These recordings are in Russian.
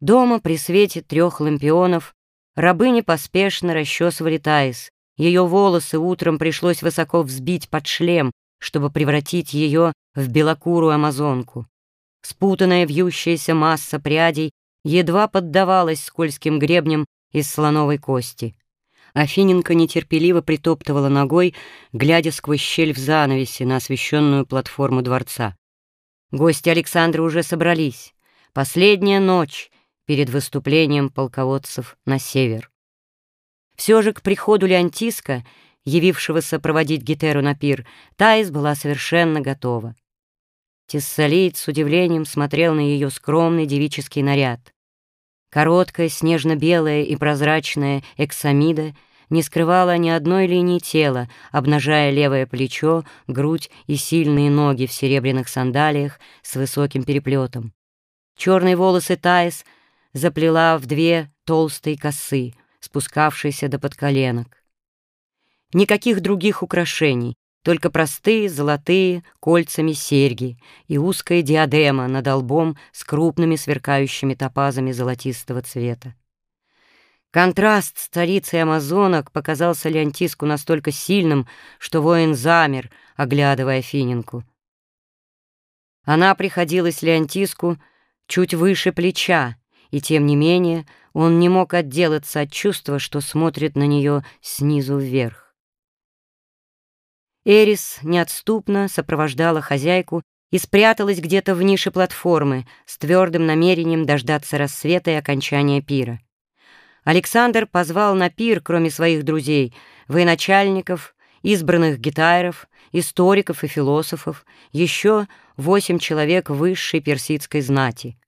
Дома при свете трех лампионов рабыни поспешно расчесывали Таис. Ее волосы утром пришлось высоко взбить под шлем, чтобы превратить ее в белокурую амазонку. Спутанная вьющаяся масса прядей едва поддавалась скользким гребням из слоновой кости. Афиненко нетерпеливо притоптывала ногой, глядя сквозь щель в занавесе на освещенную платформу дворца. Гости Александра уже собрались. Последняя ночь перед выступлением полководцев на север. Все же к приходу Леонтиска, явившегося проводить Гетеру на пир, Таис была совершенно готова. Тессалит с удивлением смотрел на ее скромный девический наряд. Короткая, снежно-белая и прозрачная эксамида не скрывала ни одной линии тела, обнажая левое плечо, грудь и сильные ноги в серебряных сандалиях с высоким переплетом. Черные волосы Таис заплела в две толстые косы, спускавшиеся до подколенок. Никаких других украшений, только простые золотые кольцами серьги и узкая диадема над лбом с крупными сверкающими топазами золотистого цвета. Контраст с царицей амазонок показался Леонтиску настолько сильным, что воин замер, оглядывая Фининку. Она приходилась Леонтиску чуть выше плеча, и тем не менее он не мог отделаться от чувства, что смотрит на нее снизу вверх. Эрис неотступно сопровождала хозяйку и спряталась где-то в нише платформы с твердым намерением дождаться рассвета и окончания пира. Александр позвал на пир, кроме своих друзей, военачальников, избранных гитайров, историков и философов, еще восемь человек высшей персидской знати.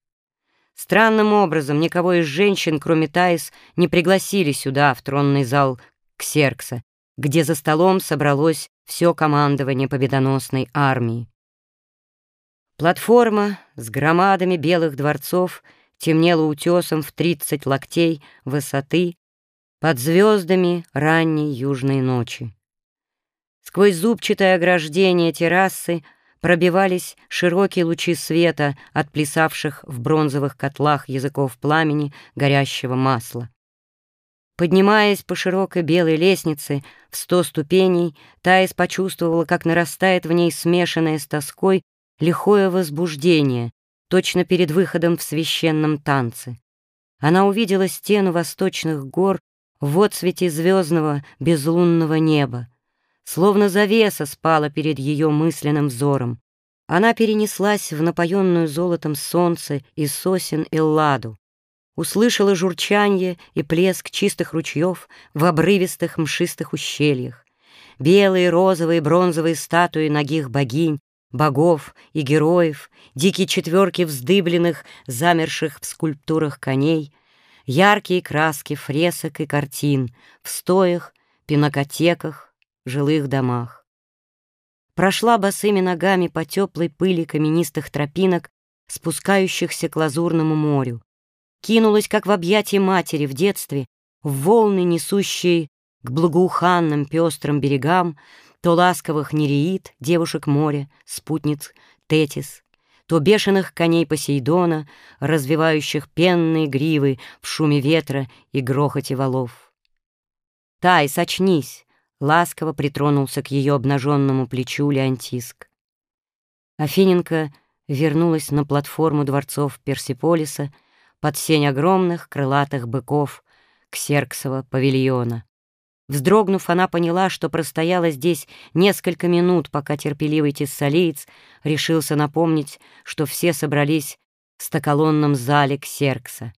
Странным образом никого из женщин, кроме Таис, не пригласили сюда, в тронный зал Ксеркса, где за столом собралось все командование победоносной армии. Платформа с громадами белых дворцов темнела утесом в тридцать локтей высоты под звездами ранней южной ночи. Сквозь зубчатое ограждение террасы пробивались широкие лучи света от плясавших в бронзовых котлах языков пламени горящего масла. Поднимаясь по широкой белой лестнице в сто ступеней, Таис почувствовала, как нарастает в ней смешанное с тоской лихое возбуждение, точно перед выходом в священном танце. Она увидела стену восточных гор в отсвете звездного безлунного неба. Словно завеса спала перед ее мысленным взором. Она перенеслась в напоенную золотом солнце и сосен Элладу услышала журчанье и плеск чистых ручьев в обрывистых мшистых ущельях, белые, розовые, бронзовые статуи ногих богинь, богов и героев, дикие четверки вздыбленных, замерших в скульптурах коней, яркие краски фресок и картин в стоях, пинокотеках, жилых домах. Прошла босыми ногами по теплой пыли каменистых тропинок, спускающихся к лазурному морю, кинулась, как в объятия матери в детстве, в волны, несущие к благоуханным пестрым берегам, то ласковых нереид, девушек моря, спутниц Тетис, то бешеных коней Посейдона, развивающих пенные гривы в шуме ветра и грохоте валов. «Тай, сочнись!» — ласково притронулся к ее обнаженному плечу Леонтиск. Афиненко вернулась на платформу дворцов Персиполиса — под сень огромных крылатых быков Ксерксова павильона. Вздрогнув, она поняла, что простояла здесь несколько минут, пока терпеливый тессалиец решился напомнить, что все собрались в стоколонном зале Ксеркса.